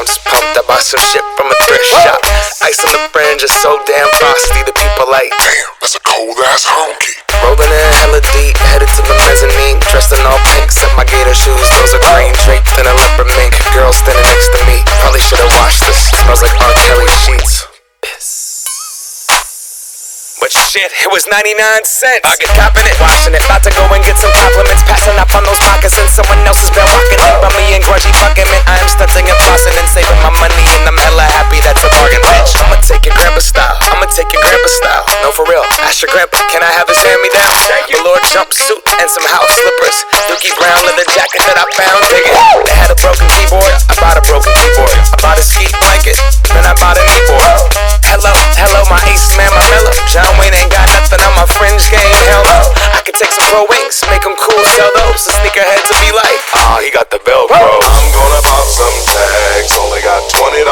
just pumped. I bought some shit from a thrift shop. Ice on the fringe is so damn frosty. The people like, Damn, that's a cold ass honky. rolling in hella deep, headed to the mezzanine. Dressed in all pink, set my gator shoes. Those are green, draped in a leopard mink. Girl standing next to me. Probably should've washed this. Smells like R. Kelly sheets. But shit, it was 99 cents. I get copping it, washing it. About to go and get some compliments. Passing up on those moccasins. Someone else has for real. Ask your grandpa, can I have his hand me down? Thank you. Velour jumpsuit and some house slippers. Dookie brown leather jacket that I found. Digging. They had a broken keyboard. I bought a broken keyboard. I bought a ski blanket. Then I bought a keyboard. Hello, hello, my ace man, my mellow. John Wayne ain't got nothing on my fringe game. Hell no. I could take some pro wings, make them cool, sell those. The sneakerhead to be like, ah, he got the Velcro. I'm gonna buy some tags. Only got $20.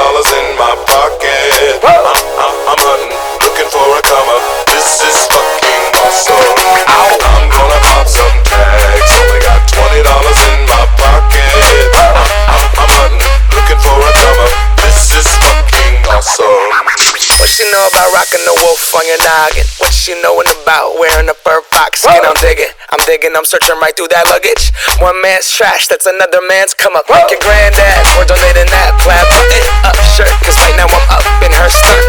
Know about rocking the wolf on your noggin? What she knowin' about wearing a fur fox skin? I'm digging, I'm digging, I'm searching right through that luggage. One man's trash, that's another man's come up. Thank your granddad for donating that plaid button up shirt. Cause right now I'm up in her skirt.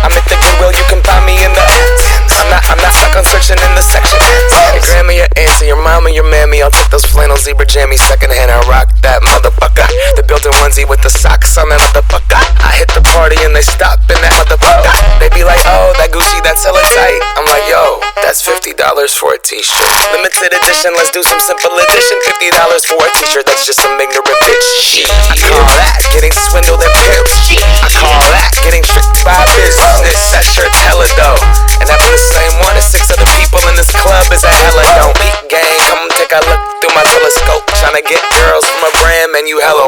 I'm at the Goodwill, you can find me in the. I'm not, I'm not stuck on searching in the section. Your grandma, your auntie, your mama, your mammy. I'll take those flannel zebra jammies secondhand. I rock that motherfucker. The built-in onesie with the socks on that motherfucker. For a t-shirt. Limited edition, let's do some simple edition. Fifty dollars for a t-shirt, that's just some ignorant bitch. Shit. I call that getting swindled and pimped. I call that getting tricked by business. That shirt's hella dope. And having the same one as six other people in this club is a hella don't. Beat gang, come take a look through my telescope. Tryna get girls from a brand, man, you hella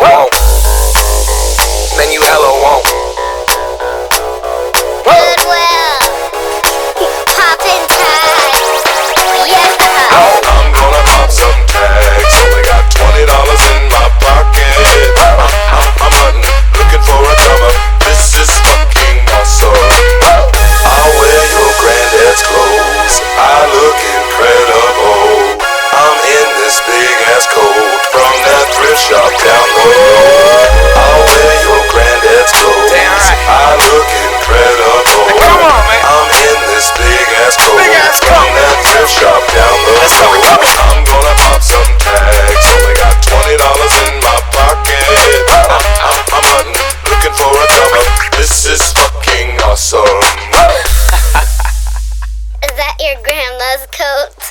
awesome. Is that your grandma's coat?